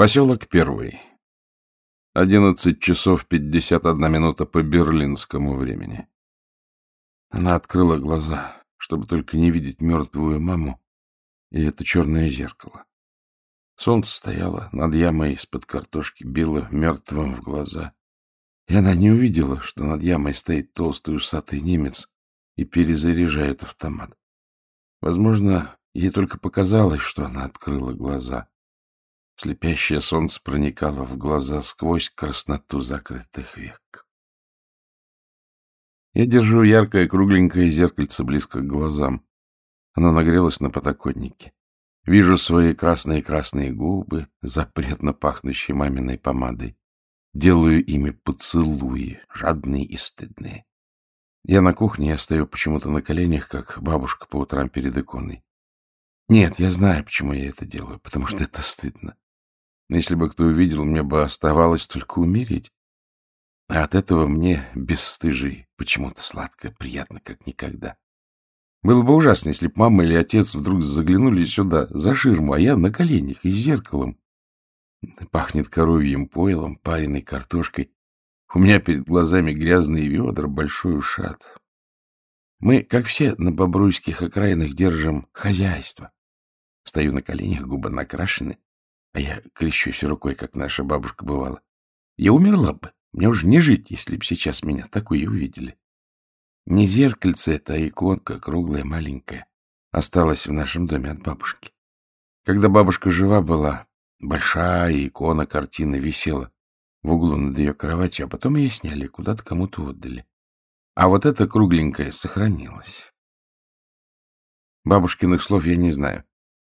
Поселок Первый. Одиннадцать часов пятьдесят одна минута по берлинскому времени. Она открыла глаза, чтобы только не видеть мертвую маму и это черное зеркало. Солнце стояло над ямой из-под картошки, било мертвым в глаза. И она не увидела, что над ямой стоит толстый усатый немец и перезаряжает автомат. Возможно, ей только показалось, что она открыла глаза. Слепящее солнце проникало в глаза сквозь красноту закрытых век. Я держу яркое кругленькое зеркальце близко к глазам. Оно нагрелось на подоконнике. Вижу свои красные-красные губы, запретно пахнущие маминой помадой. Делаю ими поцелуи, жадные и стыдные. Я на кухне, я стою почему-то на коленях, как бабушка по утрам перед иконой. Нет, я знаю, почему я это делаю, потому что это стыдно. Если бы кто увидел, мне бы оставалось только умереть. А от этого мне, бесстыжий, почему-то сладко, приятно, как никогда. Было бы ужасно, если б мама или отец вдруг заглянули сюда, за ширму, а я на коленях и зеркалом. Пахнет коровьим пойлом, пареной картошкой. У меня перед глазами грязные ведра, большой ушат. Мы, как все на бобруйских окраинах, держим хозяйство. Стою на коленях, губы накрашены, а я крещусь рукой, как наша бабушка бывала. Я умерла бы. Мне уже не жить, если б сейчас меня такую увидели. Не зеркальце это, а иконка, круглая, маленькая, осталась в нашем доме от бабушки. Когда бабушка жива была, большая икона картины висела в углу над ее кроватью, а потом ее сняли, куда-то кому-то отдали. А вот эта кругленькая сохранилась. Бабушкиных слов я не знаю.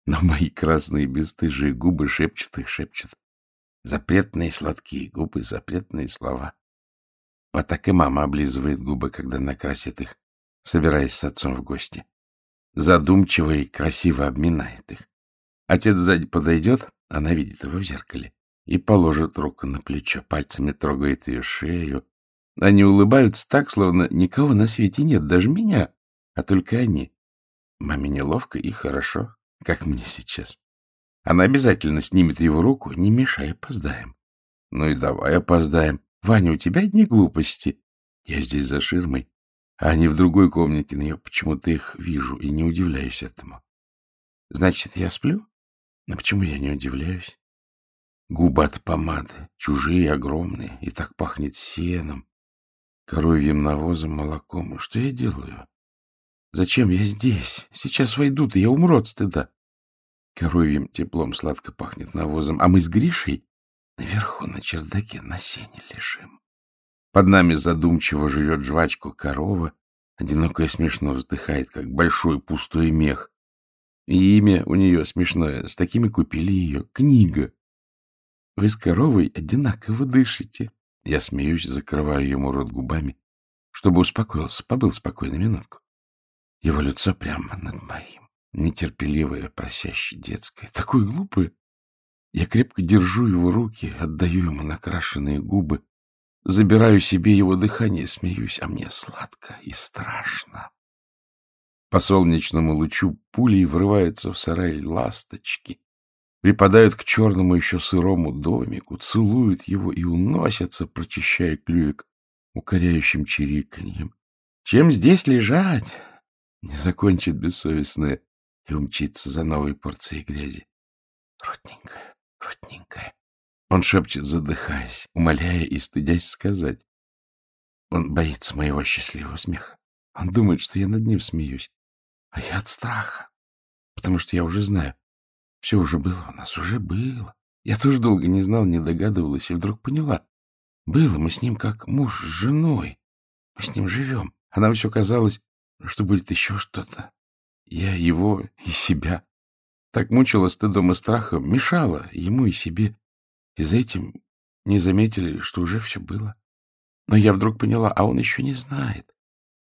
Но мои красные бесстыжие губы шепчут их, шепчут. Запретные сладкие губы, запретные слова. Вот так и мама облизывает губы, когда накрасит их, собираясь с отцом в гости. Задумчиво и красиво обминает их. Отец сзади подойдет, она видит его в зеркале, и положит руку на плечо, пальцами трогает ее шею. Они улыбаются так, словно никого на свете нет, даже меня, а только они. Маме неловко и хорошо, как мне сейчас. Она обязательно снимет его руку, не мешай, опоздаем. Ну и давай опоздаем. Ваня, у тебя одни глупости. Я здесь за ширмой, а они в другой комнате, но я почему-то их вижу и не удивляюсь этому. Значит, я сплю? Но почему я не удивляюсь? Губы от помады, чужие, огромные, и так пахнет сеном, коровьим навозом, молоком. И что я делаю? Зачем я здесь? Сейчас войдут, и я умру от стыда. Коровьим теплом сладко пахнет навозом, а мы с Гришей наверху на чердаке на сене лежим. Под нами задумчиво живет жвачку корова, одинокая смешно вздыхает, как большой пустой мех. И имя у нее смешное, с такими купили ее. Книга. Вы с коровой одинаково дышите. Я смеюсь, закрываю ему рот губами, чтобы успокоился, побыл спокойно минутку. Его лицо прямо над моим, нетерпеливое, просящее, детское, такое глупое. Я крепко держу его руки, отдаю ему накрашенные губы, забираю себе его дыхание, смеюсь, а мне сладко и страшно. По солнечному лучу пулей врываются в сарай ласточки, припадают к черному еще сырому домику, целуют его и уносятся, прочищая клювик укоряющим чириканьем. Чем здесь лежать? Не закончит бессовестное и умчится за новой порцией грязи. Родненькая, родненькая. Он шепчет, задыхаясь, умоляя и стыдясь сказать. Он боится моего счастливого смеха. Он думает, что я над ним смеюсь. А я от страха, потому что я уже знаю. Все уже было у нас, уже было. Я тоже долго не знал, не догадывалась, и вдруг поняла. Было мы с ним как муж с женой. Мы с ним живем. А нам все казалось, что будет еще что-то. Я его и себя. Так мучила стыдом и страхом, мешала ему и себе. И за этим не заметили, что уже все было. Но я вдруг поняла, а он еще не знает.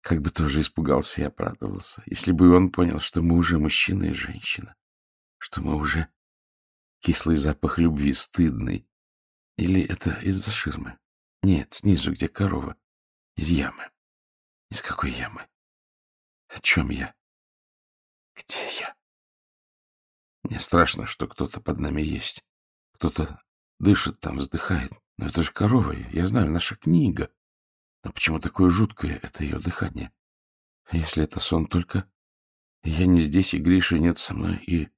Как бы тоже испугался и оправдывался, если бы он понял, что мы уже мужчина и женщина, что мы уже кислый запах любви стыдный. Или это из-за ширмы? Нет, снизу, где корова. Из ямы. Из какой ямы? О чем я? Где я? Мне страшно, что кто-то под нами есть. Кто-то дышит там, вздыхает. Но это же корова, я знаю, наша книга. Но почему такое жуткое это ее дыхание? Если это сон только... Я не здесь, и Гриши нет со мной, и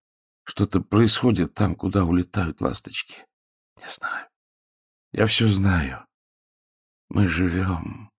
что-то происходит там, куда улетают ласточки. Не знаю. Я все знаю. Мы живем.